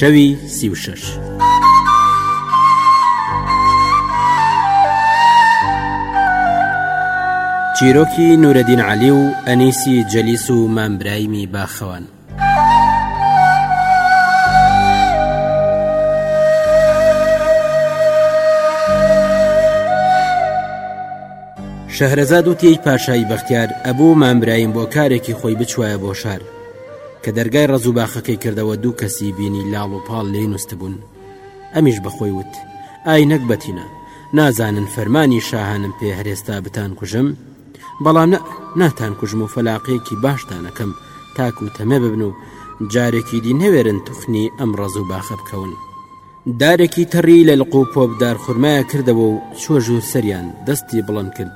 شەوی سی و شەش. چیرۆکی نورەدین علی و ئەنیسی جەلیس و مامبرایمی باخەوان. شەهرەزاد وتیەی پاشایی بەختیار ئەبوو مامبرایم بۆ کارێکی خۆی بچوایە بۆ شار کە دەرگای ڕزوو باخەکەی کردەوە دوو کەسی بینی لاڵ و پاڵ لێ نووسبوون ئەمیش بەخۆی وت ئای نەکبەتینە نازانن فەرمانی شاهانم پێ هەرێستا بتان کوژم بەڵام نە، ناتانکوژم و فەلاقەیەکی باشتان ئەکەم تاکو تەمێ ببن و جارێکی دی نەوێرن توخنی ئەم ڕەز و باخە بکەون. دارێکی تەڕی لە لق و پۆپ دارخورمایە کردەوە و چووە ژوور سەریان، دەستی بڵند کرد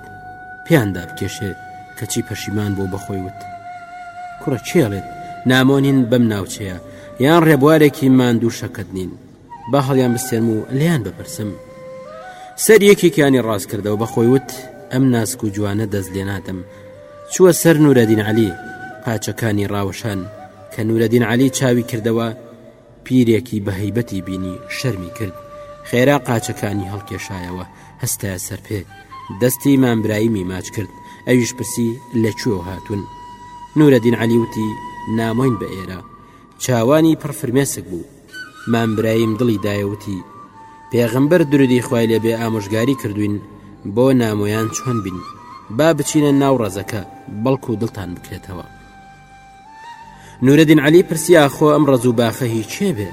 پێیان دا بکێشێ، کەچی پەشیمان بوو بەخۆی وت، کوڕە کێڵێت نامۆ نین بەم ناوچەیە، یان ڕێبوارێکی ماندوو شەکەت نین، با هەڵیان بستێنم و لێیان بپرسم سەر یەکێکیانی ڕاست کردەوە بە خۆی وت ئەم ناسک و جوانە دەست لێ نادەم چووە سەر نورەدین علی قاچەکانی ڕاوەشان کە نورەدین علی چاوی کردەوە پیرێکی بە هەیبەتی بینی شەرمی کرد خێرا قاچەکانی هەڵکێشایەوە هەستایە سەر پێ دەستی مامبرایمی ماچ کرد ئەویش پرسی لە کوێ هاتون نورەدین علی وتی نامۆین بە ئێرە چاوانی پڕفرمێسک بوو مام برایم دڵی دایە وتی پێغمبەر درودی خوای لێبێ ئامۆژگاری کردوین بۆ نامۆیان چۆن بین با بچینە ناو ڕەزەکە بەڵکو و دڵتان بکرێتەوە نورەدین علی پرسیا خۆ ئەم ڕز و باخە هی چێ بێ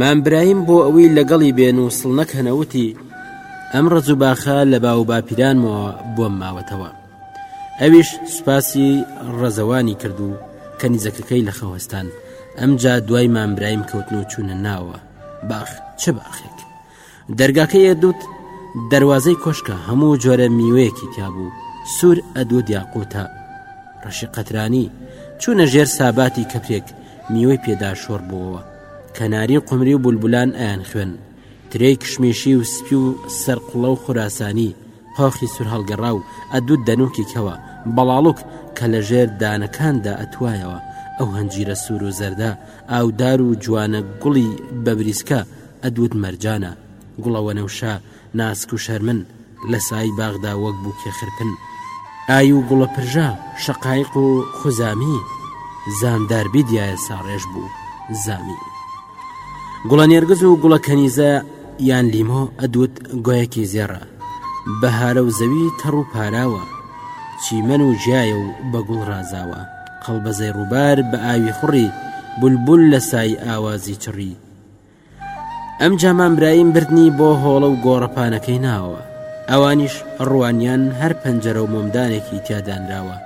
مام برایم بۆ ئەوی لەگەڵی بێن و سڵ نەکەنەوتی ئەم ڕز و باخە لە باو باپیرانمەوە بۆم ماوەتەوە ئەویش سوپاسی ڕەزەوانی کرد و کەنیزەکەکەی لە خەوەستان ئەمجا دوای مامبرایم کەوتن و چوونە ناوە باخ چ باخێک دەرگاکە یەدوت دەواازەی کۆشکە هەموو جۆرە میوەیەکی تیابوو سوور ئەدو دیاقوتە ڕەشی قەترانی چوونە ژێر ساباتی کەپێک میوەی پێدا شۆڕ بووەوە کەناری و قمری و بولبولان ئەیان خوێن ترێی کشمیشی و سپی و سەرقڵە و خوراسانی پاخی سورهەڵگەڕاو ئەدوت دەنوکی کەوە بەڵاڵوک کە لە ژێر دانەکاندا ئەتوایەوە، ئەو هەنجیرە سور و زەردە ئاودار و جوانە گوڵی بەبریسکە ئەدوت مەرجانە، گوڵە وەنەوشە ناسک و شەرمن لە سایی باغدا وەک بوکێ خرپن ئای و گوڵە پرژە شەقایق و خوزامی زامدار بیدیایە ساڕێژ بوو زامی گوڵە نێرگز و گوڵە کەنیزە یان لیمۆ ئەدوت گۆیەکی زێڕە بەهارە و زەوی تەڕ و پاراوە چیمەن و جیایە و بە گوڵ ڕازاوە قەڵبەزەی ڕووبار بە ئاوی خوڕی بولبول لە سای ئاوازی چڕی ئەم جامان برایم بردنی بۆ هۆڵە و گۆڕەپانەکەی ناوە ئەوانیش ڕوانیان هەر پەنجەرە و مۆمدانێکی تیادانراوە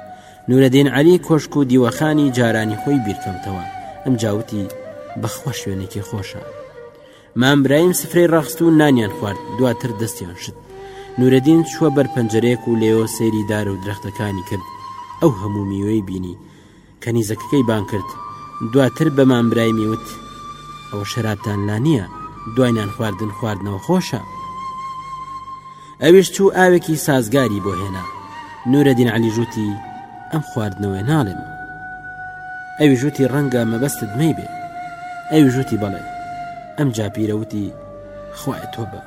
نورەدین علی کۆشک و دیوەخانی جارانی خۆی بیرکەوتەوە ئەم جاوتی بەخوا شوێنێکی خۆشە مام برایم سفرەی ڕەخست و نانیان خوارد دواتر دەستیان شت نورەدین چووە بەر پەنجەرەیەک و لێەوە سەیری دار و درەختەکانی کرد ئەو هەموو میوەی بینی کەنیزەکەکەی بان کرد دواتر بە مام برایمی وت ئەوە شەرابتان لا نییە دوای نان خواردن خواردنەوە خۆشە ئەویش چوو ئاوێکی سازگاری بۆ هێنا نورەدین علی ژووتی ئەم خواردنەوەی ناڵێم ئەوی ژووتی ڕەنگە مەبەستت مەی بێ ئەوی ژووتی بەڵێ ئەم جاپیرەوتی خوای تۆ بە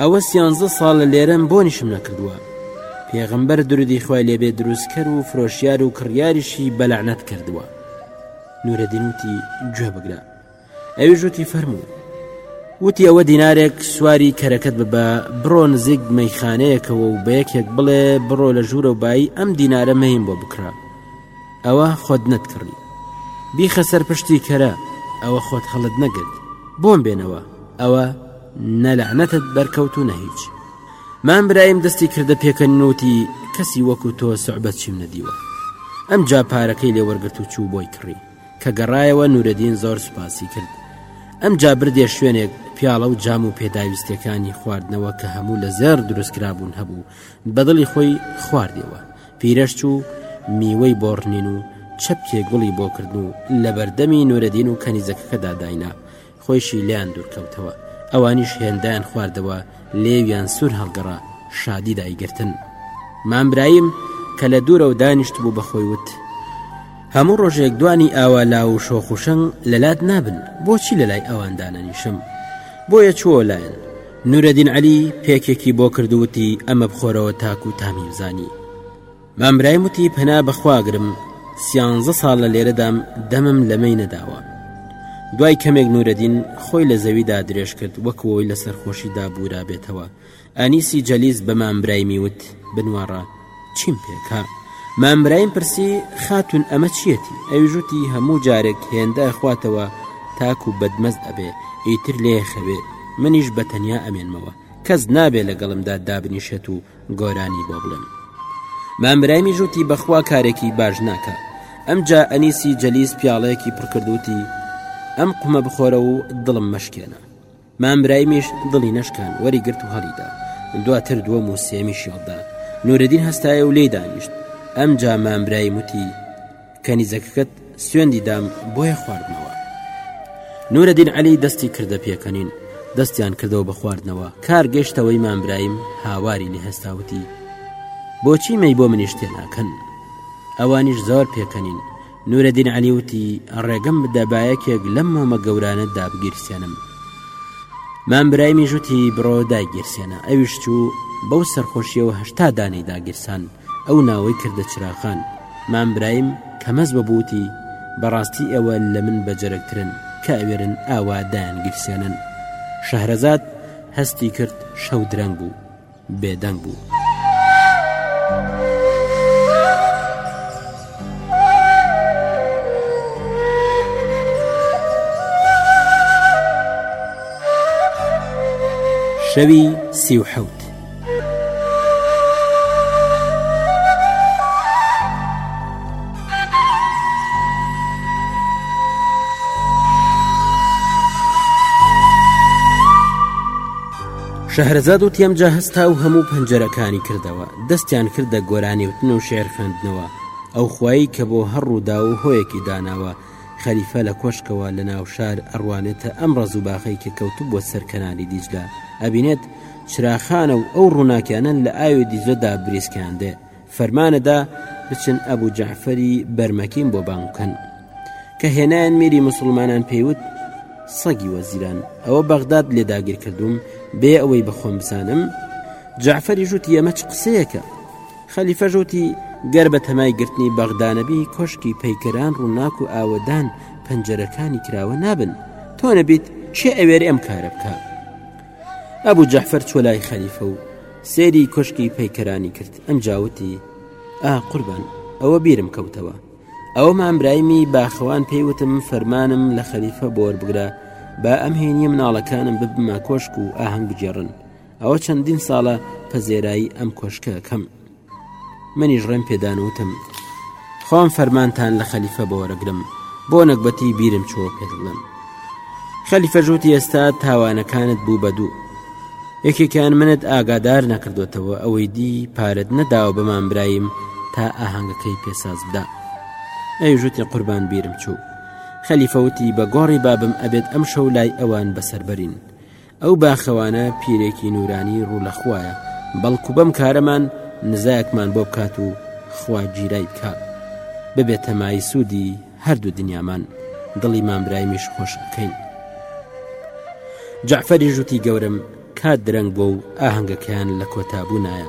ئەوە سیانزە ساڵ لە لێرەم بۆ نیشم نەکردووە پێغمبەر درودی خوای لێبێ دروستکەر و فرۆشیار و کڕیاریشی بەلەعنەت کردووە نورەدینوتی گوێ بگرە ئەویش وتی فەرموو وتی ئەوە دینارێک سواری کەرەکەت ببە بڕۆ نزیک مەیخانەیەکەوە و بە یەکێک بڵێ بڕۆ لە ژوورە و بایی ئەم دینارە مەیم بۆ بکرا ئەوە خۆت نەتکڕی بیخە سەر پشتی کەرە ئەوە خۆت هەڵت نەگرت بۆم بێنەوە ئەوە نەلەعنەتت بەرکەوت و نەهیچ مام برایم دەستی کردە پێکە نوتی کەسی وەکو تۆ سعبەت چیم نەدیوە ئەم جا پارەکەی لێ وەرگرت و چوو بۆی کڕی کە گەڕایەوە نورەدین زۆر سوپاسی کرد ئەمجا بردێ شوێنێک پیاڵە و جام و پێداویستەکانی خواردنەوە کە هەموو لە زێر دروستکرابوون هەبوو بەدڵی خۆی خواردەوە پیرەش چوو میوەی بۆ ڕنین و چەپکێ گوڵی بۆکردن و لە بەردەمی نورەدین و کەنیزەکەکەدا داینا خۆیشی لێیان دوورکەوتەوە ئەوانیش هێندەیان خواردەوە لێویان سوور هەڵگەڕا شادی دایگرتن مامبرایم کە لە دوورە و دانیشت بوو بەخۆی وت هەموو ڕۆژێک دوانی ئاوا لا و شۆخوشنگ لەلات نابن بۆچی لە لای ئەواندانەنیشم بۆیە چووە لایەن نورەدین علی پێکێکی بۆ کردووتی ئەمە بخۆرەوە تاکو تامیزانی مام برایم وتی پەنا بەخواگرم سیانزە ساڵە لێرەدام دەمم لەمەی نەداوە دوای کەمێک نورەدین خۆی لە زەویدا درێژ کرد وەکەوەی لە سەرخۆشیدا بورا بێتەوە ئەنیسی جەلیز بە مام برایمی وت بنواڕە چیم پێکا مام برایم پرسی خاتون ئەمە چیەتی ئەوژوتی هەموو جارێک هێندە خواتەوە تاکو بەدمەست ئەبێ ئیتر لێ خەوێ منیش بەتەنیا ئەمێنمەوە کەس نابێ لەگەڵمدا دابنیشێت و گۆرانی بۆ بڵێم مام برایمیش وتی بەخوا کارێکی باش ناکە ئەمجا ئەنیسی جەلیس پیاڵەیەکی پڕکردوتی ئەم قومە بخۆرە و دڵم مەشکێنە مام برایمیش دڵی نەشکان وەری گرت و هەڵیدا دواتر دووەم و سێمی شێڵدا نورەدین هەستایە و لێ دانیشت ئەمجا مام برایم وتی کەنیزەکەکەت سوێندی دام بۆیە خواردنەوە نورەدین علی دەستی کردە پێکەنین دەستیان کردەوە بە خواردنەوە کار گەشتەوەی مامبرایم هاواری لەهێستاوتی بۆچی مەی بۆ منیش تێناکەن ئەوانیش زۆر پێکەنین نورەدین علیوتی ڕێگەم بدە باەکێک لەم مۆمە گەورانە دابگیرسێنم مام برایمی ژوتی بڕۆ داگیرسێنە ئەویش چوو بەو سەرخۆشیەوە هەشتا دانەی داگیرسان ئەو ناوەی کردە چراقان. مام برایم کەمەز بە بووتی، بە ڕاستی ئێوە لە من بە جەرگترن کە ئەوێرن ئاوا دایانگیرسێنن. شەهرەزاد هەستی کرد شەو درەنگ بوو. بێدەنگ بوو. شەوی سی و حەوت. شەهرەزاد و تێمجا هەستا و هەموو پەنجەرەکانی کردەوە دەستیان کردە گۆرانیوتن و شێر خوێندنەوە ئەو خوایی کە بۆ هەر ڕوودا و هۆیەکی داناوە خەریفە لە کۆشکەوە لە ناوشار ئەڕوانێتە ئەم ڕز و باخی کە کەوتو بۆ سەرکەناری دیجدا ئەبینێت چراخانە و ئەو ڕووناکیانەن لە ئاوی دیجلەدا بریسکاندێ فەرمانەدا بچن ئەبوو جەعفەری بەرمەکیم بۆ بانگ بکەن کە هێنایان میری مسلمانان پێیوت سەگی وەزیران ئەوە بەغداد لێ داگیر کردووم بێ ئەوەی بەخۆم بزانم جعفەری ژووتی ئەمە چ قسەیەکە خەلیفە ژووتی گەر بە تەمای گرتنی بەغدانەبی کۆشکی پەیکەران ڕووناک و ئاوەدان پەنجەرەکانی کراوە نابن تۆ نەبیت چێ ئەوێر ئەم کارە بکە ئەبوو جەعفەر چوە لای خەلیفە و سەیری کۆشکی پەیکەرانی کرد ئەمجا وتی ئا قوربان ئەوە بیرم کەوتەوە ئەوە مامبرایمی باخەوان پێیوتم فەرمانم لە خەلیفە بۆر بگرە با ئەم هێنیە مناڵەکانم ببمە کۆشک و ئاهەنگ بگێڕن ئەوە چەندین ساڵە پەزێرایی ئەم کۆشکەکەم منیش ڕێم پێدان وتم خۆم فەرمانتان لە خەلیفە بۆ وەرەگرم بۆ نەگبەتی بیرم چۆ پێت بڵێم خەلیفەژوتی ئێستا تاوانەکانت بوو بە دوو یەکێکیان منت ئاگادار نەکردوێتەوە ئەوەی دی پارەت نەداوە بەمان برایم تا ئاهەنگەکەی پێساز بدا ئەی ژوتی قوربان بیرم چوو خەلیفەوتی بە گۆڕی بابم ئەبێت ئەم شەو لای ئەوان بەسەربەرین ئەو باخەوانە پیرێکی نورانی ڕوو لە خویە بەڵکو بەم کارەمان نزایەکمان بۆ بکات و خوا گیرای بکە ببێتە مای سوودی هەردوو دنیامان دڵی مامبرایمیش خۆش بکەین جعفەری ژووتی گەورم کات درەنگ بۆ و ئاهەنگەکەیان لە کۆتابوو نایە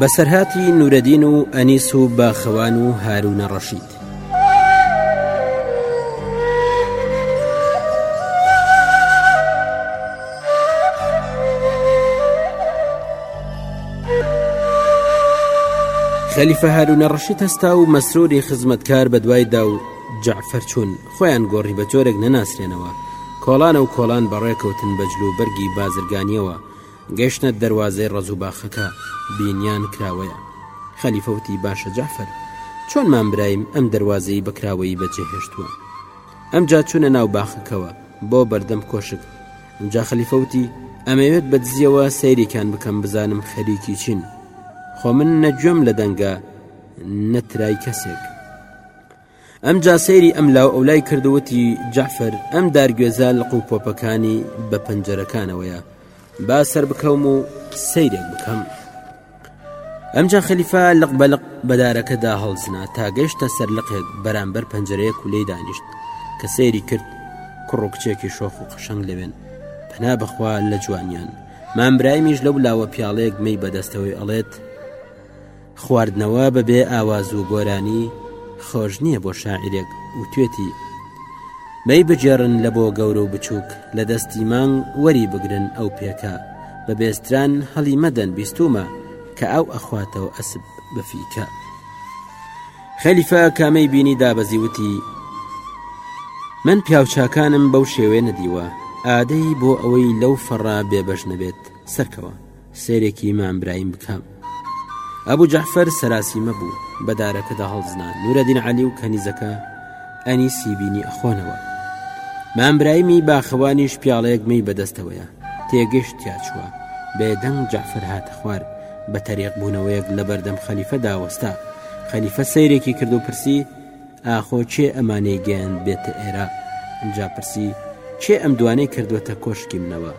بەسەرهاتی نورەدین و ئەنیس و باخەوان و هارونە ڕەشید خەلیفە هارونە ڕەشی تەستا و مەسروری خزمەتکار بە دوایدا و جعفەر چوون خۆیان گۆڕی بە جۆرێک نەناسرێنەوە کۆڵانە و کۆلان بەڕێکەوتن بەجل و بەرگی بازرگانیەوە گەشتنە دەروازەی ڕەز و باخەکە بینیان کراوەیە خەلیفە وتی باشە جەعفەر چۆن مامبرایم ئەم دەروازەی بەکراوەیی بەجێهێشتووە ئەمجا چوونە ناو باخەکەوە بۆ بەردەم کۆشک ئەمجا خەلیفەوتی ئەمەوێت بە دزیەوە سەیرێکیان بکەم بزانم خەریکی چین خۆ من نەگوێم لە دەنگە نەترای کەسێک ئەمجا سەیری ئەم لاو ئەولای کردووتی جەعفەر ئەم دارگوێزە لە قوپۆپەکانی بە پەنجەرەکانەوەیە با سەر بکەوم و سەیرێک بکەم ئەمجا خەلیفا لەق بەلق بەدارەکەدا هەڵزنا تا گەشتە سەر لەقێک بەرامبەر پەنجەرەیە کولەی دانیشت کە سەیری کرد کوڕ و کچێکی شۆخ و قەشەنگ لەوێن پەنا بەخوا لە جوانیان مامبرایمیش لەو لاوە پیاڵێک مەی بەدەستەوەی ئەڵێت خواردنەوە بە بێ ئاواز و گۆرانی خۆش نییە بۆ شاعرێک وتێتی مەی بگێڕن لە بۆ گەورە و بچووک لە دەستی مانگ وەری بگرن ئەو پێکە بە بێستران هەڵی مەدەن بیستومە کە ئەو ئەخواتەوە ئەسب بەفیکە خەلیفە کامەی بینی دابەزی وتی من پیاوچاکانم بەو شێوێ نەدیوە ئادەی بۆ ئەوەی لەو فەڕا بێبەش نەبێت سەرکەوە سەیرێکی مام برایم بکەم ئەبوو جەعفەر سەراسیمە بوو بە دارەکەدا هەڵزنا نورەدین علی و کەنیزەکە ئەنی سیبینی ئەخۆنەوە مام برایمی باخەوانیش پیاڵەیەک می بەدەستەوەیە تێگەشت تیاچووە بێدەنگ جەعفەر هاتە خوار بە تەریق بوونەوەیەک لە بەردەم خەلیفە داوەستا خەلیفە سەیرێکی کرد و پرسی ئاخۆ چێ ئەمانەی گەیاند بێتە ئێرە جا پرسی چێ ئەم دوانەی کردوەتە کۆشکی منەوە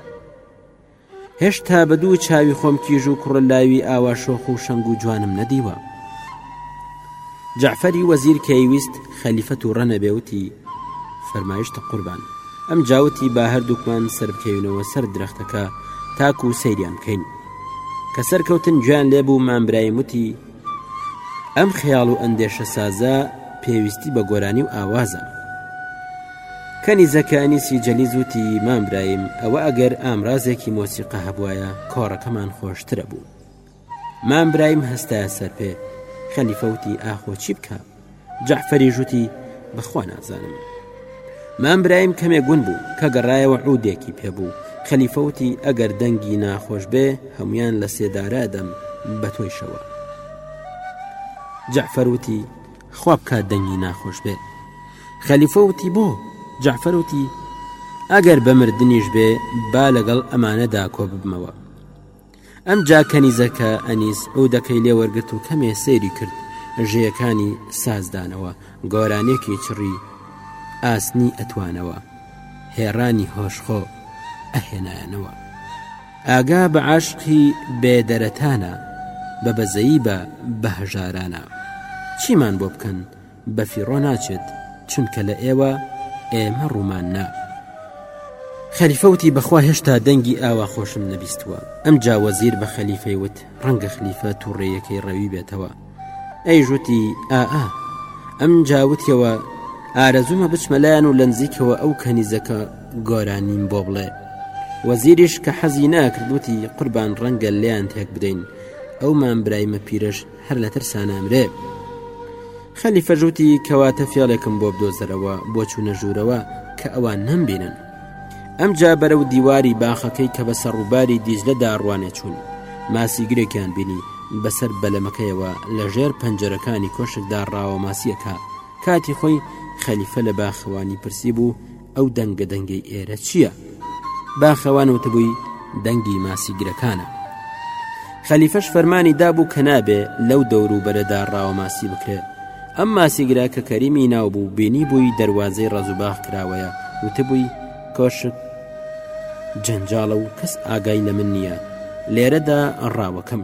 هێشتا بە دوو چاوی خۆم کیژ و کوڕە لاوی ئاوا شۆخ و شەنگ و جوانم نەدیوە جعفەری وەزیر کەیویست خەلیفە تووڕە نەبێوتی فەرمایشتە قوربان ئەم جاوتی با هەردووکمان سربکەوینەوە سەر درەختەکە تاکو و سەیریان بکەین کە سەرکەوتن گویان لێبوو مامبرایم وتی ئەم خەیاڵ و ئەندێشە سازە پێویستی بە گۆرانی و ئاوازە کەنی زەکانیسی جەلی زووتی مام برایم ئەوە ئەگەر ئامرازێکی مۆسیقا هەبواە کۆڕەکەمان خۆشترە بوو مام برایم هەستایە سەر پێ خەلیفەوتی ئاخۆ چی بکە جەعفەریش وتی بەخوا نازانم مام برایم کەمێ گون بوو کە گەڕایەوە عودێکی پێبوو خەلیفەوتی ئەگەر دەنگی ناخۆش بێ هەمویان لە سێدارە دەم بە تۆیشەوە جەعفەروتی خوا بکات دەنگی ناخۆش بێ خەلیفەوتی بۆ جەعفەروتی ئەگەر بە مردنیش بێ با لەگەڵ ئەمانەدا کۆ ببمەوە ئەمجا کەنیزەکە ئەنیس عودەکەی لێ وەرگرت و کەمێ سەیری کرد ژێیەکانی ساز دانەوە گۆرانێکی چڕی ئاسنی ئەتوانەوە هێڕانی هۆشخۆ ئەهێنایەنەوە ئاگا بە عاشقی بێدەرەتانە بە بەزەیی بە بە هەژارانە چیمان بۆ بکەن بەفیڕۆ ناچێت چونکە لە ئێوە ئێمە ڕوومان نا خەلیفە وتی بەخوا هێشتا دەنگی ئاوا خۆشم نەبیستووە ئەم جا وەزیر بە خەلیفەی وت ڕەنگە خلیفە تووڕێیەکەی ڕەوی بێتەوە ئەی ژوتی ئاا ئەم جاوتیەوە ئارەزومە بچمە لایەن و لەنزیکەوە ئەو کەنیزەکە گۆرانیم بۆ بڵێ وەزیریش کە حەزی ناکردوتی قوربان ڕەنگە لیان تێک بدەین ئەو مامبرایمە پیرەش هەر لە ترسا نامرێ خەلیفە ژووتی کەواتە فێڵێکم بۆ بدۆزەرەوە بۆ چوونە ژوورەوە کە ئەوان نەمبینن ئەم جا بەرە و دیواری باخەکەی کە بە سەڕوباری دیزلەدا ڕوانێ چوون ماسی گرێکیان بینی بەسەر بەلەمەکەیەوە لە ژێر پەنجەرەکانی کۆشکدا ڕاوە ماسیەکە کاتی خۆی خەلیفە لە باخەوانی پرسی بوو ئەو دەنگە دەنگەی ئێرە چییە؟ باخەوان وتبووی دەنگی ماسیگرەکانە. خەلیفەش فەرمانی دابوو کە نابێ لەو دەوروبەرەدا ڕاوە ماسی بکرێت. ئەم ماسیگرە کە کەریمی ناو بوو بینی بووی دەواازەی ڕزوباخ کراوەیە وتبووی کۆشک جەنجاڵە و کەس ئاگای لە من نییە لێرەدا ڕاوەکەم.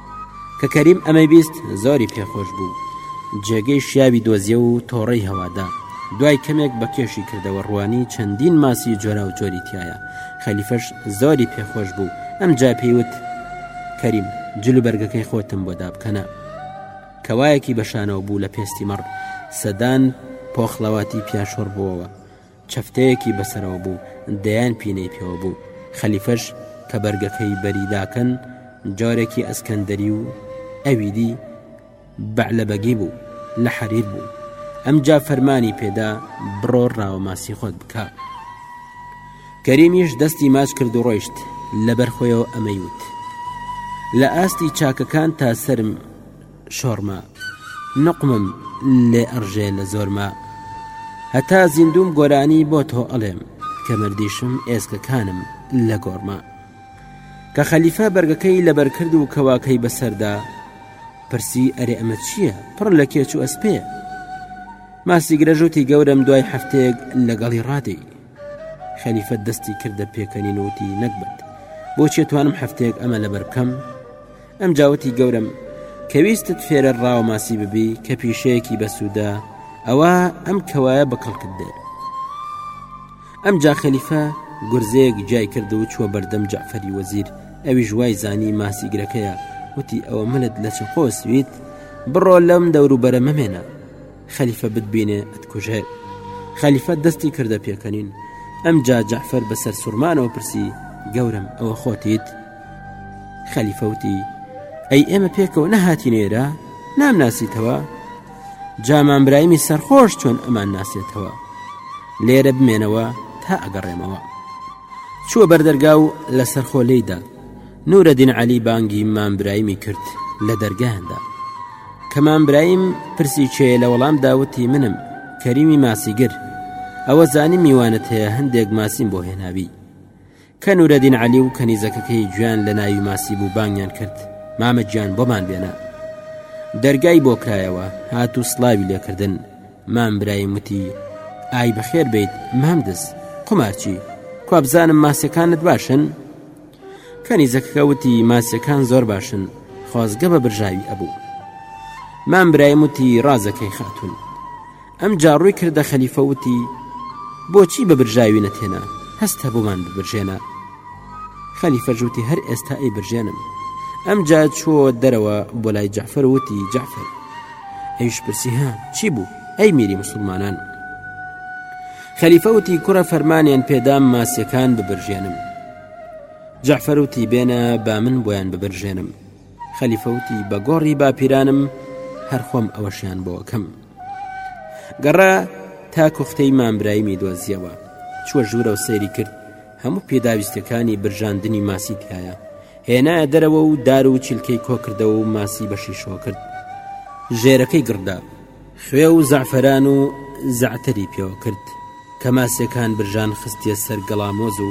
کە کەریم ئەمەی بیست زۆری پێخۆش بوو جێگەی شیاوی دۆزیە و تۆڕەی هەوادا دوای کەمێک بە کێشی کردەوە ڕوانی چەندین ماسی جۆرا و جۆری تایە خەلیفەش زۆری پێخۆش بوو ئەم جا پێیوت کەریم جل و بەرگەکەی خۆتم بۆ دابکەنە کەوایەکی بەشانەوە بوو لە پێستی مەڕ سەدان پۆخڵەواتی پیاشۆڕ بووەوە چەفتەیەکی بەسەرەوە بوو دەیان پینەی پێوە بوو خەلیفەش کە بەرگەکەی بەریداکەن جارێکی ئەسکەندەری و ئەویدی بەعلەبەگی بوو لە حەریر بوو ئەمجا فەرمانی پێدا بڕۆ ڕاوەماسی خۆت بکە کەریمیش دەستی ماچ کرد و ڕۆیشت لەبەر خۆیەوە ئەمەیوت لە ئاستی چاکەکان تا سرم شۆڕمە نوقمم لێ ئەڕژێ لە زۆرما هەتا زیندووم گۆرانی بۆ تۆ ئەڵێم کە مردیشم ئێسکەکانم لە گۆڕما کە خەلیفە بەرگەکەی لەبەرکرد و کەواکەی بەسەردا پرسی ئەرێ ئەمە چییە پڕ لە کێچ و ئەسپێ ماسی گرەژوتی گەورم دوای هەفتێک لەگەڵی ڕادی خەلیفە دەستی کردە پێکەنی نوتی نەکبەت بۆچێ توانم هەفتێک ئەمە لەبەر بکەم ئەمجا وتی گەورەم کە ویستت فێرە ڕاوە ماسی ببی کە پیشەیەکی بەسوودە ئەوە ئەم کەوایە بە کەڵکت دێ ئەم جا خەلیفە گورزەیەک جای کرد و چووە بەردەم جعفەری وەزیر ئەوی ژوای زانی ماسی گرەکەیە وتی ئەوە منت لە چەقۆ سویت بڕۆ لەم دەوروبەرە مەمێنە خەلیفە بتبینێ ئەتکوژێت خەلیفە دەستی کردە پێکەنین ئەم جا جعفەر بەسەر سوورمانەوە پرسی گەورم ئەوە خۆتیت؟ خەلیفە وتی ئەی ئێمە پێکەوە نەهاتین ئێرە نامناسیتەوە جامان برایمی سەرخۆش چۆن ئەمان ناسێتەوە لێرە بمێنەوە تا ئەگەڕێمەوە چووە بەردەرگا و لە سەرخۆ لێیدا نورە دین علی بانگی مام برایمی کرد لە دەرگایاندا کەمان برایم پرسی چێ لە وەڵام داوتی منم کەریمی ماسیگر ئەوە زانی میوانت هەیە هەندێک ماسیم بۆ هێناوی کە نورەدین عەلی و کەنیزەکەکەی گوێیان لە ناوی ماسی بوو بانگیان کرد مامە گیان بۆمان بێنە دەرگای بۆ کرایەوە هات و سلاوی لێکردن مام برایم وتی ئای بەخێر بیت مامدز قمارچی کوابزانم ماسیەکانت باشن کەنیزەکەکە وتی ماسیەکان زۆر باشن خۆزگە بە برژاوی ئەبوو مام برایم وتی ڕازەکەی خاتون ئەمجا ڕووی کردە خەلیفە وتی بۆچی بە برژاوینەت هێنا هەست هەبوومان ببرژێنە خەلیفە ژووتی هەر ئێستا ئەی برژێنم ئەمجا چۆ دەرەوە بۆ لای جعفر وتی جعفر ئەویش پرسی ها چی بوو ئەی میری مسلمانان خەلیفە وتی کوڕە فەرمانیان پێدام ماسیەکان ببرژێنم جعفر وتی بێنە با من بۆیان ببرژێنم خەلیفە وتی بە گۆڕی باپیرانم هەر خۆم ئەوەشیان بۆ ئەکەم گەڕا تا کوختەی مامبرایمی دۆزیەوە چوە ژوورە و سەیری کرد هەموو پێداویستەکانی برژاندنی ماسی تایە هێنا دەرەوە و دار و چیلکەی کۆکردەوە و ماسی بەشی شۆ کرد ژێرەکەی گڕدا خوێ و زەعفران و زەعتەری پێوە کرد کە ماسیەکان برژان خستیە سەر گەڵامۆز و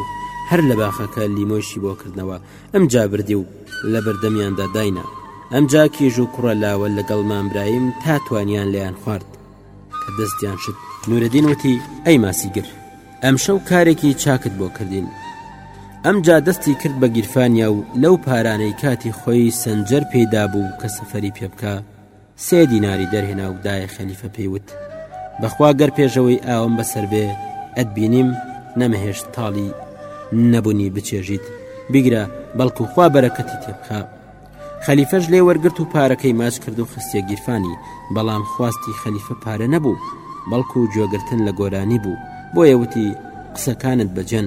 هەر لە باخەکە لیمۆشی بۆ کردنەوە ئەمجا بردی و لەبەردەمیاندا داینا ئەمجا کیژ و کوڕە لاوە لەگەڵ مامبرایم تا توانیان لێیان خوارد کە دەستیان شت. نورەدین وتی، ئەی ماسیگر ئەمشەو کارێکی چاکت بۆ کردین. ئەمجا دەستی کرد بە گیرفانیا و لەو پارانەی کاتی خۆی سەنجەر پێی دابوو کە سەفەری پێ بکا، سێ دیناری دەرهێنا و دایە خەلیفە پێی وت بەخوا گەر پێشەوەی ئاوم بەسەر بێ ئەتبینیم نەمەهێشت تاڵی نەبوونی بچێژیت بیگرە بەڵکو خوا بەرەکەتی تێبخە خەلیفەش لێ وەرگرت و پارەکەی ماچ کرد و خستە گیرفانی بەڵام خواستی خەلیفە پارە نەبوو بەڵکو گوێگرتن لە گۆرانی بوو بۆیە وتی قسەکانت بەجەن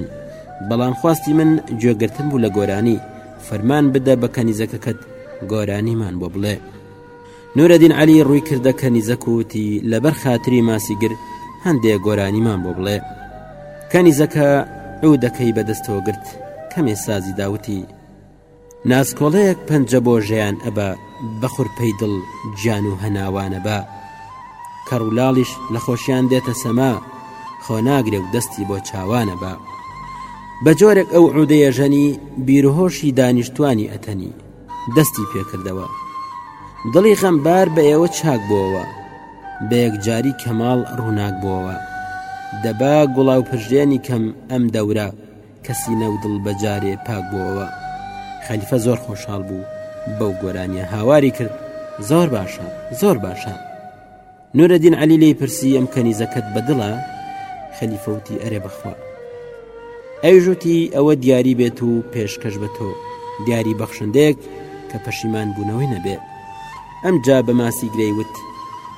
بەڵام خواستی من گوێگرتن بوو لە گۆرانی فەرمان بدە بە کەنیزەکەکەت گۆرانیمان بۆ بڵێ نورەدین عەلی ڕووی کردە کەنیزەک و وتی لەبەر خاتری ماسی گر هەندێ گۆرانیمان بۆ بڵێ کەنیزەکە ئەو دەکەی بەدەستەوە گرت کەمێ سازی داوتی ناسکۆڵەیەک پەنجە بۆ ژیان ئەبە بەخورپەی دڵ گیان و هەناوانە بە کەڕولاڵیش لە خۆشیان دێتە سەما خۆ ناگرێ و دەستی بۆ چاوانە بە بە جۆرێک ئەو عودەیە ژەنی بیرهۆشی دانیشتوانی ئەتەنی دەستی پێکردەوە دڵی غەمبار بە ئێوە چاک بۆەوە بە یەکجاری کەماڵ ڕووناک بۆەوە دەبا گوڵاو پرژێنی کەم ئەم دەورە کەسی نەو دڵ بەجارێ پاک بۆەوە خەلیفە زۆر خۆشحاڵ بوو بەو گۆرانیە هاواری کرد زۆر باشە زۆر باشە. نورەدین عەلی لێی پرسی ئەم کەنیزەکەت بەدڵە خەلیفەوتی ئەرێ بەخوا ئەیژوتی ئەوە دیاری بێت و پێشکەش بە تۆ دیاری بەخشندێک کە پەشیمان بوونەوەی نەبێ ئەم جا بە ماسی گرەی وت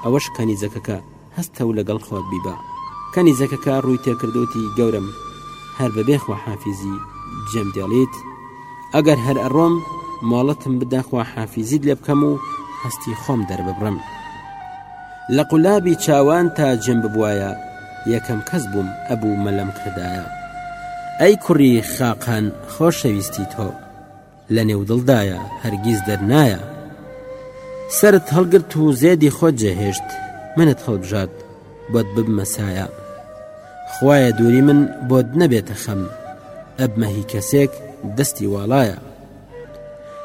ئەوەش کەنیزەکەکە هەستە و لەگەڵ خۆت بیبە کەنیزەکەکە ڕووی تێکردوتی گەورم هەر بەبێخوا حافیزی جێم دێڵیت ئەگەر هەر ئەڕۆم مۆڵەتم بدە خواحافیزیت لێ بکەم و هەستی خۆم دەرببڕم لە قولابی چاوان تا جێم ببوایە یەکەم کەس بووم ئەبوو مەلەم کردایە ئەی کوڕی خاقان خۆشەویستی تۆ لە نێو دڵدایە هەرگیز دەرنایە سرت هەڵگرت و زێدی خۆت جێهێشت منت هەڵبژارد بۆت ببمە سایە خوایە دووری من بۆت نەبێتە خەم ئەبمە هی کەسێک دەستی واڵایە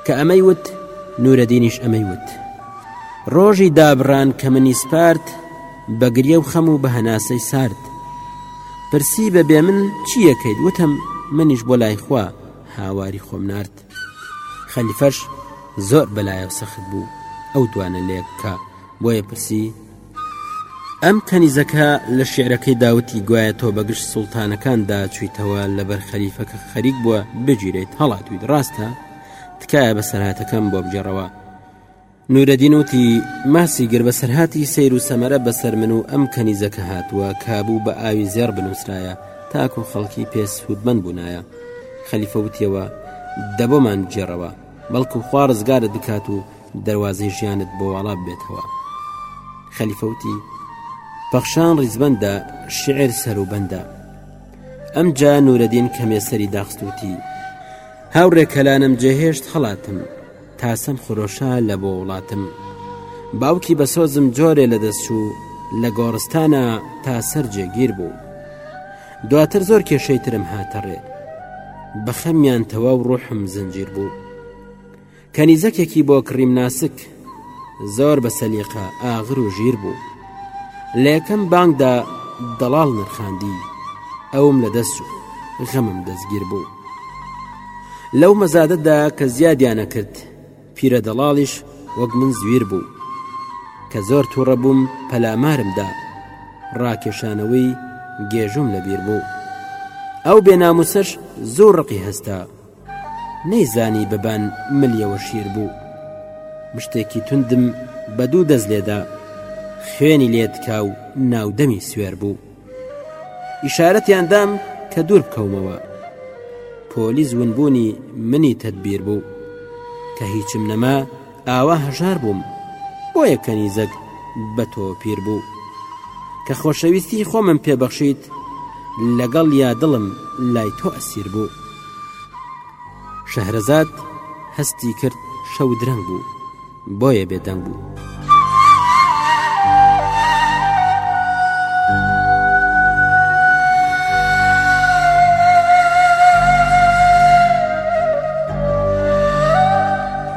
کە ئەمەی وت نورەدینیش ئەمەی وت ڕۆژی دابڕان کە منی سپارت بەگریە و خەم و بە هەناسەی سارد پرسی بە بێ من چیەکەیت وتم منیش بۆ لای خوا هاواری خۆم نرد خەلیفەش زۆر بەلایە سەخت بوو ئەو دوانە لێک کە بۆیە پرسی ئەم کەنیزەکە لە شعرەکەی داوتی گوایە تۆ بەگشت سوڵتانەکاندا چویتەوە لەبەر خەریفەکە خەریک بووە بگیرێت هەڵاتویت ڕاستە تکایە بە سەرهاتەکەم بۆ بگێڕەوە نورەدین وتی ماسی گر بە سەرهاتی سیر و سەمەرە بەسەر من و ئەم کەنیزەکە هاتووە کابوو بە ئاوی زێڕ بنووسرایە تاکو خەڵکی پێ سوودمەند بوونایە خەلیفەوتیەوە دەبۆمان جێڕەوە بەڵکو خوارزگارت بکات و دەروازەی ژیانت بۆ واڵا ببێتەوە خەلیفە وتی پەخشان ڕیزبەندە شعر سەروبەندە ئەم جا نورەدین کەمێسەری داخستوتی هاوڕێ کەلانم جێهێشت خەڵاتم تاسەم خرۆشە لە بۆ وڵاتم باوکی بە سۆزم جۆرێ لە دەستچوو لە گۆڕستانە تا سەر جێگیر بوو دواتر زۆر کێشەی ترم هاتەڕێ بەخەمیان تەواو ڕۆحم زنجیر بوو کەنیزەکێکی بۆ کڕیم ناسک زۆر بە سەلیقە ئاغر و ژیر بوو لە یەکەم بانگدا دەڵاڵ نرخاندی ئەوم لە دەست و غەمم دەستگیر بوو لەو مەزادەدا کە زیادیانە کرد پیرە دەڵاڵیش وەک من زویر بوو کە زۆر تووڕە بووم پەلامارمدا ڕاکێشانەوەی گێژم لەبیر بوو ئەو بێناموسەش زۆر ڕقی هەستا نەیزانی ببان ملیەوە شیر بوو مشتێکی توندم بە دوو دەست لێدا خوێنی لێتکا و ناودەمی سوێر بوو ئیشارەتیان دام کە دوور بکەومەوە پۆلیس ونبوونی منی تدبیر بوو کە هیچم نەما ئاوا هەژار بووم بۆیە کەنیزەک بە تۆ پیر بوو کە خۆشەویستی خۆمم پێبەخشیت لەگەڵ یا دڵم لای تۆ ئەسیر بوو شەهرەزاد هەستی کرد شەو درەنگ بوو بۆیە بێدەنگ بوو.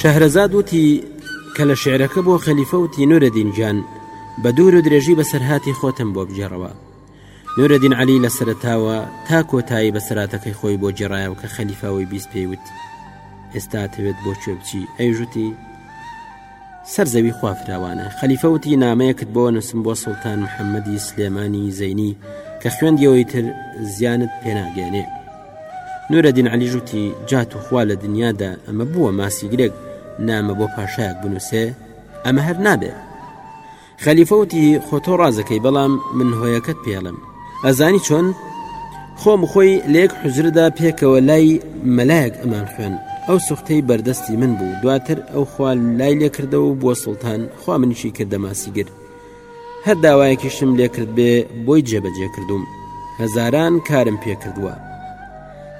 شەهرەزاد وتی کە لە شعرەکە بۆ خەلیفە وتی نورەدین گیان بە دوور و درێژی بەسەرهاتی خۆتم بۆ بگێڕەوە نورەدین علی لە سەرتاوە تا کۆتایی بەسەراتەکەی خۆی بۆ جێڕایەوە کە خەلیفاوەی بیست پێی وت ئێستا تەوێت بۆ کوێ بچی ئەیژوتی سەر زەوی خوافراوانە خەلیفەوتی نامەیەکت بۆ نووسم بۆ سلتان محەممەدی سلێمانی زەینی کە خوێندیەوەی تر زیانت پێناگەێنێ نورەدین علی ژوتی جا توخوا لە دنیادا ئەمە بووە ماسی گرێک نامە بۆ پاشایەک بنووسێ ئەمە هەر نابێ خەلیفەوتی خۆ تۆ ڕازەکەی بەڵام من هۆیەکەت پێڵم ئەزانی چۆن خۆم خۆی لێک حزردا پێکەوە لای مەلایەک ئەمان خوێن ئەو سوختەی بەردەستی من بوو دواتر ئەو خوا لای لێکردەوە بووە سوڵتان خوا منیشی کردە ماسیگر هەر داوایەکیشم لێکرد بێ بۆی جێبەجێ کردووم هەزاران کارم پێکردووە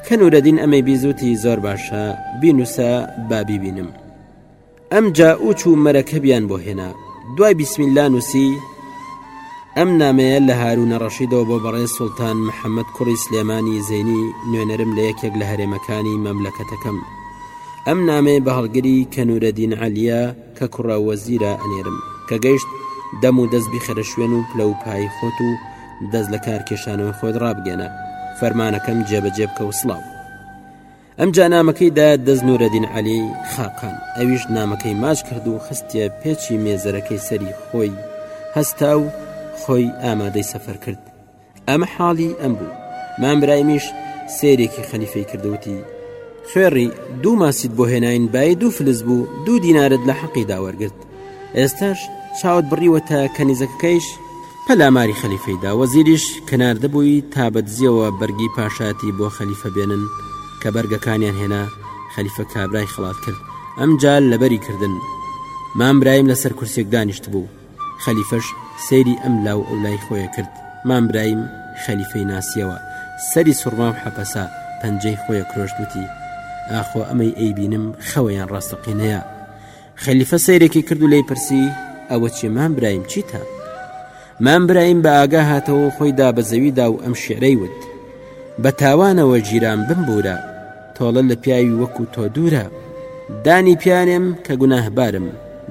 کە نورەدین ئەمەی بیزوتی زۆر باشە بینوسە بابی بینم ئەم جا ئوچ و مەرەکەبیان بۆ هێنا دوای بیسمیلا نووسی ئەم نامەیە لە هاروونە ڕەشیدەوە بۆ بەڕێ سوڵتان محەممەد کوڕی سلێمانی زینی نوێنەرم لە یەکێک لە هەرێمەکانی مەملەکەتەکەم ئەم نامەیە بە هەڵگری کە نورەدین عەلیە کە کوڕە وەزیرە ئەنێرم. کە گەیشت، دەم و دەست بیخەرە شوێن و پلە و پایەی خۆت و دەست لە کار کێشانەوەی خۆت ڕابگەنە، فەرمانەکەم جێبەجێ بکە و سڵاو. ئەمجا نامەکەی دا دەست نورەدین عەلی خاقان، ئەویش نامەکەی ماچ کرد و خستیە پێچی مێزەرەکەی سەری خۆی هەستا و خۆی ئامادەی سەفەر کرد. ئەمە حاڵی ئەم بوو مام برایمیش سێرێکی خەلیفەی کردوتی خوێڕی دوو ماسیت بۆ هێناین بای دوو فلس بوو دوو دینارت لە حەقی داوەرگرت ئێستاش چاوت بڕیوە تا کەنیزەکەکەیش پەلاماری خەلیفەیدا وەزیریش کەناردە بووی تا بەدزیەوە بەرگی پاشاتی بۆ خەلیفە بێنن کە بەرگەکانیان هێنا خەلیفە کابرای خڵات کرد ئەم جال لەبەری کردن مام برایم لەسەر کورسێک دانیشت بوو خەلیفەش سەیری ئەم لاو ئەولای خۆی کرد، مام برایم خەلیفەی ناسیەوە، سەری سوڕماو حەپەسا، پەنجەی خۆی کرۆشت وتی، ئاخۆ ئەمەی ئەیبینم خەوە یان ڕاستەقینەیە؟ خەلیفە سەیرێکی کرد و لێی پرسی، ئەوە چیە مام برایم چیتە؟ مام برایم بە ئاگا هاتەوەو خۆی دا بە زەویدا و ئەم شیعرەی وت، بە تاوانەوە گیرام بمبورە، تۆڵە لە پیاوی وەکو تۆ دوورە دانی پیانێم کە گوناهبارم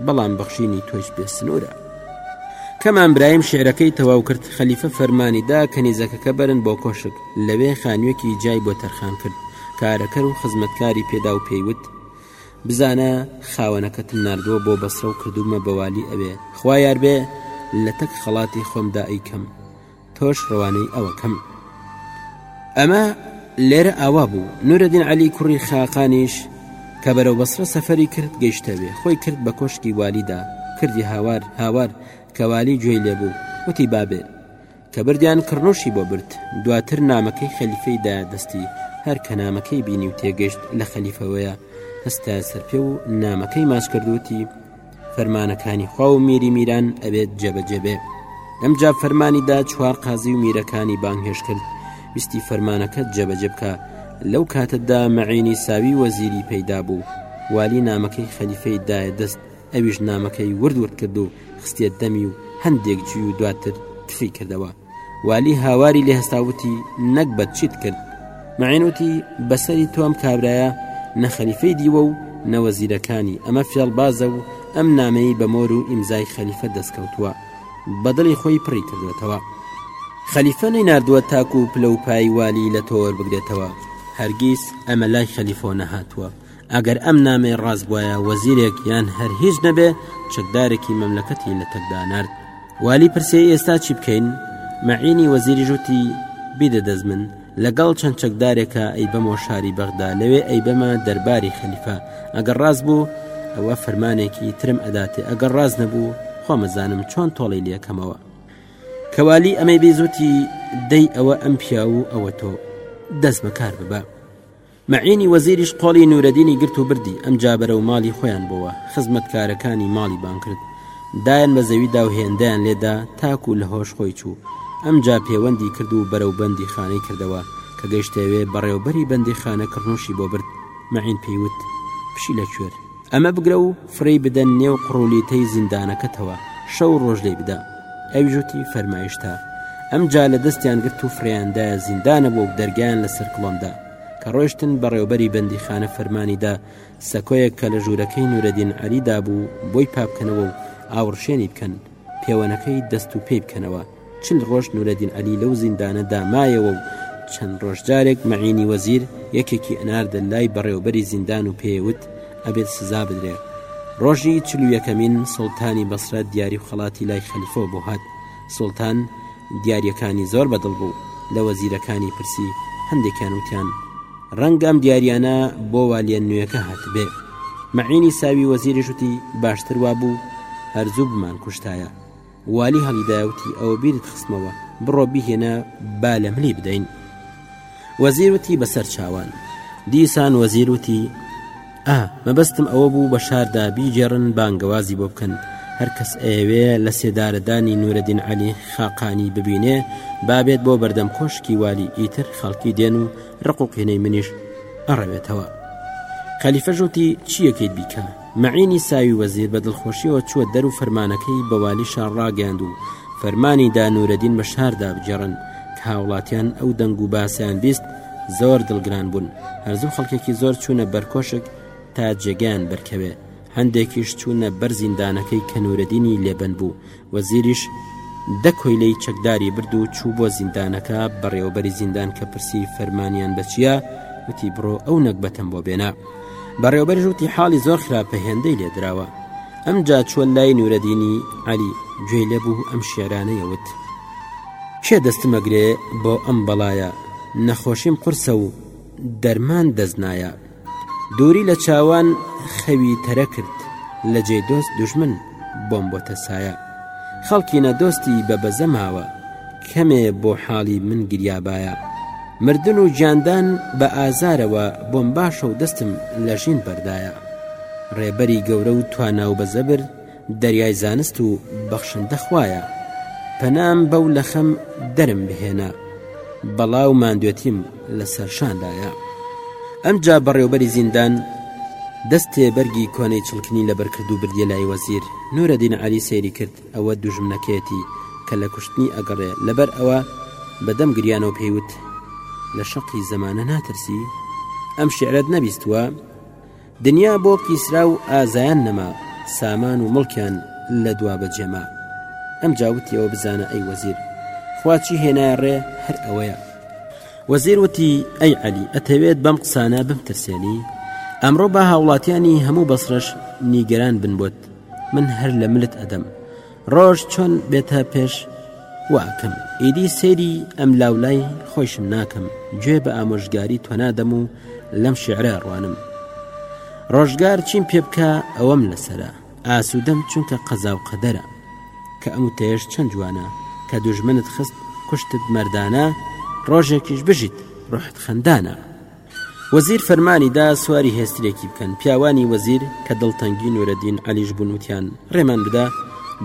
بەڵام بەخشینی تۆش بێ سنوورە کەمان برایم شعرەکەی تەواو کرد خەلیفە فەرمانی دا کە نیزەکەکە بەرن بۆ کۆشک لەوێ خانوێکی جای بۆ تەرخان کرد کارەکەر و خزمەتکاری پێدا و پێیوت بزانە خاوەنەکەتم نردووە بۆ بەسرە و کردومە بەوالی ئەوێ خوایار بێ لە تەک خەڵاتی خۆمدا ئەیکەم تۆش ڕەوانەی ئەوە کەم ئەمە لێرە ئاوا بوو نورەدین علی کوڕی خاقانیش کە بەرەو بەسرە سەفەری کرد گەیشتەوێ خۆی کرد بە کۆشکی والیدا کردی هاوار هاوار کەوالی گوێی لێبوو وتی بابێ کە بردیان کڕنوشی بۆ برد دواتر نامەکەی خەلیفەی دا دەستی هەر کە نامەکەی بینی و تێگەشت لە خەلیفەوەیە هەستا سەر پێ و نامەکەی ماچ کردوتی فەرمانەکانی خوا و میری میران ئەبێت جێبەجێبێ ئەم جا فەرمانیدا چوار قازی و میرەکانی بانگهێش کرد ویستی فەرمانەکەت جێبەجێ بکە لەو کاتەدا مەعینی ساوی وەزیری پەیدا بوو والی نامەکەی خەلیفەی دایە دەست ئەویش نامەکەی ورد ورد کرد و خستێت دەمی و هەندێک جوی و دواتر تفی کردەوە والی هاواری لێ هەستا وتی نەگبەت چیت کرد معین وتی بەسەری تۆم کابرایە نەخەریفەی دیوە و نەوەزیرەکانی ئەمە فێڵبازە و ئەم نامەی بە مۆر و ئیمزای خەلیفە دەستکەوتووە بەدڵی خۆی پڕی کردوێتەوە خەلیفە نەی نردووە تاکو و پلە و پای والی لە تۆوەەر بگرێتەوە هەرگیز ئەمە لای خەلیفۆ نەهاتووە ئەگەر ئەم نامەیە ڕاست بوایە وەزیرێک یان هەر هیچ نەبێ چەکدارێکی مەملەکەتی لە تەکدا نرد والی پرسێ ئێستا چی بکەین مەعینی وەزیری ژووتی بیدە دەست من لەگەڵ چەند چەکدارێکە ئەی بەمەوە شاری بەغدا لەوێ ئەی بەمە دەرباری خەلیفە ئەگەر ڕاست بوو ئەوە فەرمانێکی ترم ئەداتێ ئەگەر ڕاست نەبوو خۆمەزانم چۆن تۆڵی لەکەمەوە کەوالی ئەمەی بیزوتی دەی ئەوە ئەم پیا و ئەوە تۆ دەست بەکار ببە مەعینی وەزیریش قۆڵی نورەدینی گرت و بردی، ئەمجا بەرەو ماڵی خۆیان بۆوە، خزمەتکارەکانی ماڵی بان کرد، دایان بە زەوی دا و هێندەیان لێ دا تاکو لە هۆش خۆی چوو، ئەمجا پێوەندی کرد و بەرەو بەندی خانەی کردەوە، کە گەیشتەوێ بەڕێوبەری بەندی خانە کڕنوشی بۆ برد، مەعین پێی وت، پشیلە کوێر! ئەمە بگرە و فڕی بدە نێو قڕولیتەی زیندانەکەتەوە شەو ڕۆژ لێ بدە ئەویژوتی فەرمایشتە ئەم جا لە دەستیان گرت و فریاندایە زیندانە بۆ و دەرگیان لەسەر کڵۆمدا کە ڕۆشتن بەڕێوبەری بەندیخانە فەرمانیدا سەکۆیەک کە لە ژوورەکەی نورەدین عەریدا بوو بۆی پاپکەنەوە و ئاوڕشێنی بکەن پێوەنەکەی دەست و پێی بکەنەوە چل ڕۆژ نورەدین عەلی لەو زیندانە دا مایەوە و چەند ڕۆژ جارێک مەعینی وەزیر یەکێکی ئەناردە لای بەڕێوەبەری زیندان و پێێ وت ئەبێت سزا بدرێ. ڕۆژی چل و یەکەمین سوڵتانی بەسرە دیاری و خەڵاتی لای خەلیفەوە بۆ هات. سوڵتان دیارییەکانی زۆر بە دڵ بوو. لە وەزیرەکانی پرسی، هەندێکیان وتیان ڕەنگە ئەم دیارییانە بۆ والیە نوێکە هاتبێ. مەعینی ساوی وەزیریش وتی باشتر وابوو هەر زوو بمانکوشتایە. والی هەڵیدایە وتی ئەوە بیرت خستمەوە بڕۆ بیهێنە با لە ملی بدەین وەزیر وتی بەسەر چاوان دیسان وەزیر وتی ئا مەبەستم ئەوە بوو بە شاردا بیگێڕن بانگەوازی بۆ بکەن هەر کەس ئەیەوێ لە سێدارەدانی نورەدین علی خاقانی ببینێ بابێت بۆ بەردەم کۆشکی والی ئیتر خەڵکی دێن و ڕقوقینەی منیش ئەڕەوێتەوە خەلیفەژوتی چیەکەیت بیکە مەعینی ساوی وەزیر بە دڵخۆشیەوە چووە دەر و فەرمانەکەی بە والی شار ڕاگەیاند و فەرمانی دا نورەدین بە شاردا بگێڕن کە هاوڵاتیان ئەو دەنگ و باسەیان بیست زۆر دڵگران بوون هەرزوو خەڵکێکی زۆر چوونە بەرکۆشک تا جێگەیان بەرکەوێ هەندێکیش چوونە بەر زیندانەکەی کە نورەدینی لێبەند بوو وەزیریش دە کۆیلەی چەکداری برد و چوو بۆ زیندانەکە، بەڕێوەبەری زیندان کە پرسی فەرمانیان بە چییە، وتی بڕۆ ئەو نەگبەتەم بۆ بێنە. بەڕێوەبەریش وتی حاڵی زۆر خراپە هێندەی لێ دراوە. ئەمجا چووە لای نورەدینی عەلی، گوێی لێ بوو ئەم شیعرانەی ئەوت. کێ دەستم ئەگرێ بۆ ئەم بەڵایە، نەخۆشیم قورسە و دەرمان دەست نایە. دووری لە چاوان خەوی تەرە کرد لە جێ دۆست دوژمن بۆم بۆتە سایە خەڵکی نە دۆستی بە بەزە ماوە کەمێ بۆ حاڵی من گریابایە مردن و گیاندان بە ئازارەوە بۆم باشە و دەستم لە ژین بەردایە ڕێبەری گەورە و توانا و بە زەبر دەریای زانست و بەخشندە خوایە پەنام بەو لە خەم دەرم بهێنە بەڵا و ماندوێتیم لە سەرشاندایە ئەمجا بەڕێوبەری زیندان دەستێ بەرگی کۆنەی چڵکنی لەبەرکرد و بردیە لای وەزیر نورەدین علی سەیری کرد ئەوە دوژمنەکەیەتی کە لە کوشتنی ئەگەڕێ لەبەر ئەوە بەدەم گریانەوە پێیوت لە شەقی زەمانە ناترسی ئەم شعرت نەبیستوە دنیا بۆ کیسرا و ئازایان نەما سامان و مڵکیان لە دوا بەجێما ئەم جاوتیەوە بزانە ئەی وەزیر خواچی هێنایە ڕێ هەر ئەوەیە وەزیر وتی ئەی عەلی ئەتەوێت بەم قسانە بمترسێنی ئەمڕۆ بە هاوڵاتیانی هەموو بەسڕش نیگەران بن بۆت من هەر لە ملت ئەدەم ڕۆژ چۆن بێتە پێش واکەم ئیدی سەیری ئەم لاولای خۆشم ناکەم گوێ بە ئامۆژگاری تۆنادەم و لەم شعرە ڕوانم ڕۆژگار چیم پێ بکە ئەوەم لەسرە ئاسوودەم چونکە قەزا و قەدەرە کە ئەم تێش چەند جوانە کە دوژمنت خست کوشتت مردانە ڕۆژێکیش بژیت ڕحت خەندانە وەزیر فەرمانی دا سواری هێسترێکی بکەن پیاوانی وەزیر کە دڵتەنگی نورەدین عەلیش بوون وتیان ڕێمان بدە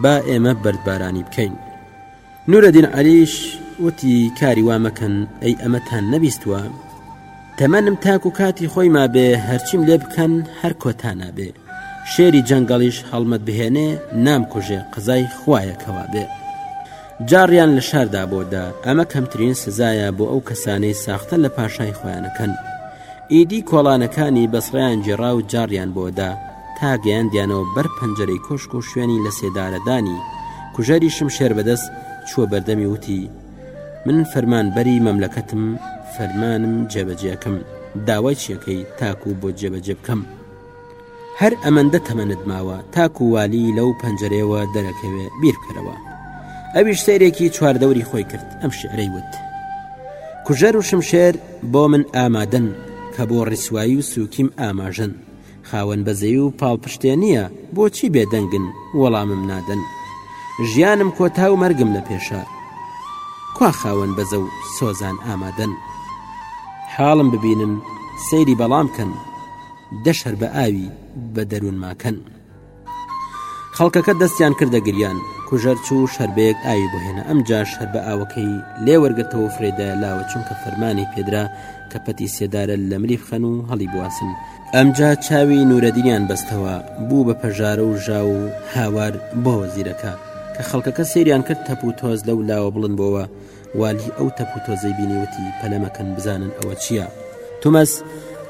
با ئێمە بەردبارانی بکەین نورەدین عەلیش وتی کاری وا مەکەن ئەی ئەمەتان نەبیستوە تەمەنم تاک و کاتی خۆی ما بێ هەرچیم لێ بکەن هەر کۆتا نابێ شێری جەنگەڵیش هەڵمەت بهێنێ نام کوژێ قەزای خویەکەوا بێ جاڕیان لە شاردا بۆ دا ئەمە کەمترین سزایە بۆ ئەو کەسانەی ساختە لە پاشای خۆیانەکەن ئیدی کۆڵانەکانی بەسڕیان جێڕا و جاڕیان بۆ دا تا گەیان دیانەوە بەر پەنجەرەی کۆشک و شوێنی لە سێدارەدانی کوژەری شمشێر بەدەست چووە بەردەمی وتی من فەرمان بەری مەملەکەتم فەرمانم جێبەجێکم داوای چیەکەی تاکو بۆ جێبەجێ بکەم هەر ئەمەندە تەمەنت ماوە تاکو والی لەو پەنجەرەیەوە دەرەکەوێ بیربکەرەوە ئەویش سەیرێکی چواردەوری خۆی کرد ئەم شعرەی وت کوژەر و شمشێر بۆ من ئامادەن کە بۆ ڕیسوایی و سوکیم ئاماژەن خاوەن بەزەی و پاڵپشتێ نییە بۆچی بێدەنگن وەڵامم نادەن ژیانم کۆتا و مەرگم لە پێشە کوا خاوەن بەزە و سۆزان ئامادەن حاڵم ببینن سەیری بەڵام کەن دە شەر بە ئاوی بە دەروونما کەن. خەڵکەکە دەستیان کردە گریان کوژەر چوو شەربەیەک ئاوی بهێنە ئەم جا شەر بە ئاوەکەی لێوەرگتەوە فرێدا لاوە چونکە فەرمانی پێدرا کە پەتی سێدارە لە ملی بخەن و هەڵی بواسن ئەمجا چاوی نورەدینیان بەستەوە بوو بە پەژارە و ژاو و هاوار بۆ وەزیرەکە کە خەڵکەکە سریان کرد تەپ و تۆز لەو لاوە بڵند بۆوە والی ئەو تەپ و تۆزەی بینی وتی پەلە مەکەن بزانن ئەوە چییە؟ تومەز،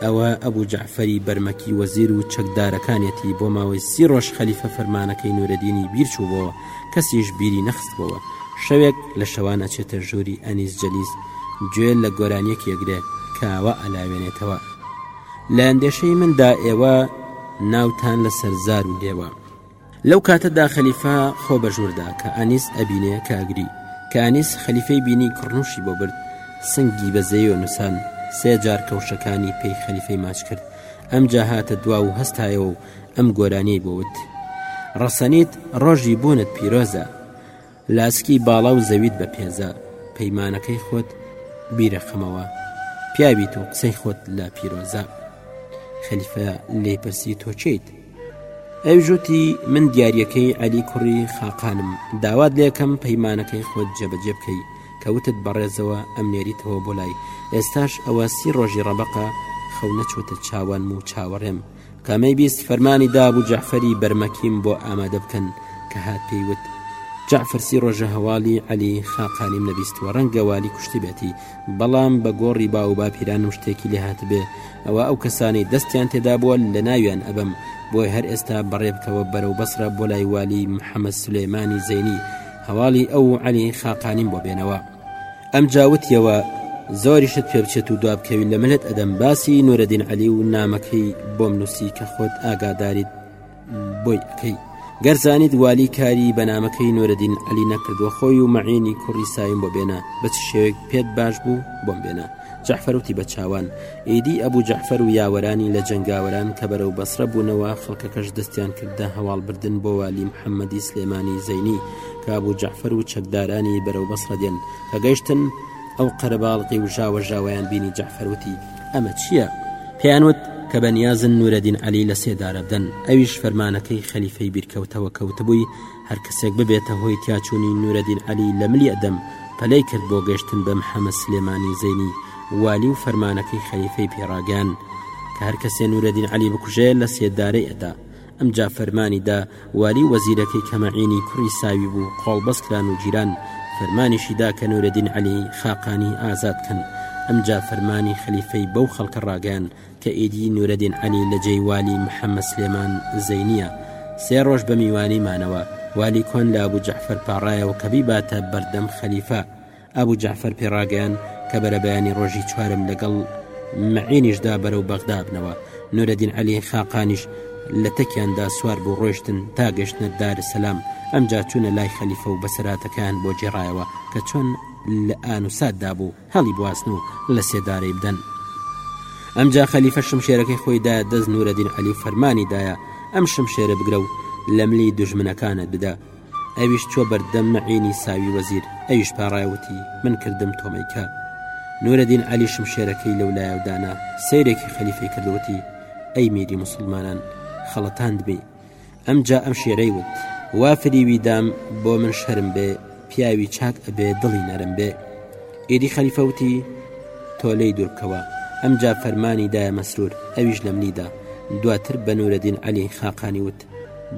ئەوە ئەبو جەعفەری بەرمەکی وەزیر و چەکدارەکانیەتی، بۆ ماوەی سی ڕۆژ خەلیفە فەرمانەکەی نورەدینی بیر چووبۆوە، کەسیش بیری نەخستبۆوە، شەوێک لە شەوان ئەچێتە ژووری ئەنیس جەلیس گوێ لە گۆرانیەکی ئەگرێ کاوە ئەلاوێنێتەوە. لە ئەندێشەی مندا ئێوە ناوتان لە سەر زار و لێوە. لەو کاتەدا خەلیفە خۆ بەژووردا کە ئەنیس ئەبینێ کاگری کە ئەنیس خەلیفەی بینی کڕنوشی بۆ برد سنگی بە زێی و نووسان سێ جار کەوشەکانی پێی خەلیفەی ماچ کرد ئەم جا هاتە دوا و هەستایەوە و ئەم گۆرانیەی بۆوت ڕەسەنیت ڕۆژی بوونت پیرۆزە لاسکی باڵا و زەویت بە پێزە پەیمانەکەی خۆت بیرەخەمەوە پیاویت و قسەی خۆت لە پیرۆزە خەلیفە لێ پرسی تۆچیت ئەو ژوتی من دیارەکەی علی کوڕی خاقانم داوات لێکەم پەیمانەکەی خۆت جێبەجێ بکەی کەوتت بەڕێزەوە ئەم نێریتەوە بۆ لای ئێستاش ئەوە سی ڕۆژی ڕەبقە خەونەچوتە چاوانم و چاوەڕێم قەمەی بیست فەرمانی دا ئەبو جەعفەری بەرمەکیم بۆ ئامادە بکەن کە هات پێی وت، جەعفەر سی ڕۆژە هەواڵی عەلی خاقانیم نەبیستووە ڕەنگە والی کوشتبێتی، بەڵام بە گۆڕی باو و باپیرانم شتێکی لێ هاتبێ، ئەوا ئەو کەسانەی دەستیان تێدا بووە لە ناویان ئەبەم، بۆیە هەر ئێستا بەڕێ بکەوە بەرەو بەسرە بۆ لای والی محەمەد سولەیمانی زەینی، هەواڵی ئەو و عەلی خاقانیم بۆ بێنەوە. ئەمجا وتیەوە زۆریشت پێ بچێت و دوابکەوی لە منت ئەدەم باسی نورەدین علی و نامەکەی بۆم نووسی کە خۆت ئاگاداریت بۆی ئەەکەی گەرزانیت والی کاری بەنامەکەی نورەدین علی نەکردووە خۆی و مەعینی کوڕی سایم بۆ بێنە بە چ شێوێک پێت باش بوو بۆم بێنە جەعفەر وتی بە چاوان. ئیدی ئەبوو جەعفەر و یاوەرانی لە جەنگاوەران کە بەرەو بەسرە بوونەوە، خەڵکەکەش دەستیان کردە هەواڵبردن بۆ والی محەممەدی سلێمانی زەینی کە ئەبوو جەعفەر و چەکدارانی بەرەو بەسرە دێن، کە گەیشتن ئەو قەرەباڵغی و ژاوەژاوەیان بینی جەعفەر وتی، ئەمە چییە؟ پێیان وت، کە بەنیازن نوورەدین عەلی لە سێدارە بدەن، ئەویش فەرمانەکەی خەلیفەی بیرکەوتەوە کە وتبووی، هەر کەسێک ببێتە هۆی تیاچوونی نورەدین عەلی لە ملی ئەدەم پەلەی کرد بۆ گەشتن بە محەمەد سلێمانی زەینی والی و فەرمانەکەی خەلیفەی پێ ڕاگەیان کە هەر کەسێ نورەدین عەلی بکوژێ لە سێدارەی ئەدا ئەمجا فەرمانی دا والی و وەزیرەکەی کە مەعینی کوڕی ساوی بوو قۆڵبەست کران و گیران فەرمانیشی دا کە نورەدین عەلی خاقانی ئازاد کەن ئەمجا فەرمانی خەلیفەی بەو خەڵکە ڕاگەیان کە ئیدی نورەدین عەلی لە جێی والی محەمەد سلێمان زەینییە، سێ ڕۆژ بە میوانی مانەوە، والی کۆن لە ئەبو جەعفەر پاڕایەوە کە بیباتە بەردەم خەلیفە، ئەبو جەعفەر پێی ڕاگەیان کە بەرەبەیانی ڕۆژی چوارم لەگەڵ مەعینیشدا بەرەو بەغدا بنەوە، نورەدین عەلی خاقانیش لە تەکیاندا سوار بوو ڕۆیشتن تا گەشتنە دارسەلام، ئەمجا چوونە لای خەلیفە و بەسەرهاتەکەیان بۆ گێڕایەوە کە چۆن لە ئان و ساتدا بوو، هەڵیبواسن و لە سێدارەی بدەن. ئەمجا خەلیفە شمشێرەکەی خۆی دایە دەست نورەدین عەلی و فەرمانی دایە، ئەم شمشێرە بگرە و لە ملی دوژمنەکانت بدە. ئەویش چووە بەردەم مەعینی ساوی وەزیر، ئەویش پاڕایە وتی، من کردم تۆ مەیکە. نورەدین عەلی شمشێرەکەی لەو لایە و دانا، سەیرێکی خەلیفەی کرد و وتی، ئەی میری موسڵمانان، خەڵەتاندمی. ئەمجا ئەم شێرەی وت وا فریوی دام بۆ من شەرم بێ پیاوی چاک ئەبێ دڵی نەرم بێ ئێدی خەلیفەوتی تۆ لی دوورکەوە ئەمجا فەرمانی دایە مەسرور ئەویش لە منیدا دواتر بە نورەدین علی خاقانی وت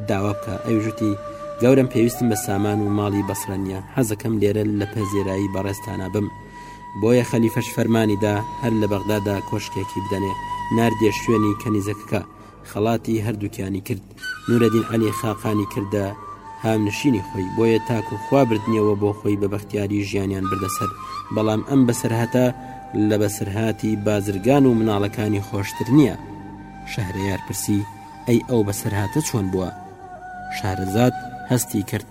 داوا بکە ئەوی ژوتی گەورم پێویستم بە سامان و ماڵی بەسرەنیە حەزەکەم لێرە لە پەزێرایی بەڕێستانە بم بۆیە خەلیفەش فەرمانیدا هەر لە بەغدادا کۆشکێکی بدەنێ نردێ شوێنی کەنیزەکەکە خەڵاتی هەردووکیانی کرد نورەدین عەلی خاقانی کردە هاونشینی خۆی بۆیە تاکو خوا بردنیەوە بۆ خۆی بە بەختیاری ژیانیان بردەسەر بەڵام ئەم بەسەرهاتە لە بەسەرهاتی بازرگان و مناڵەکانی خۆشتر نییە شەهرەیار پرسی ئەی ئەو بەسەرهاتە چۆن بووە شارەزاد هەستی کرد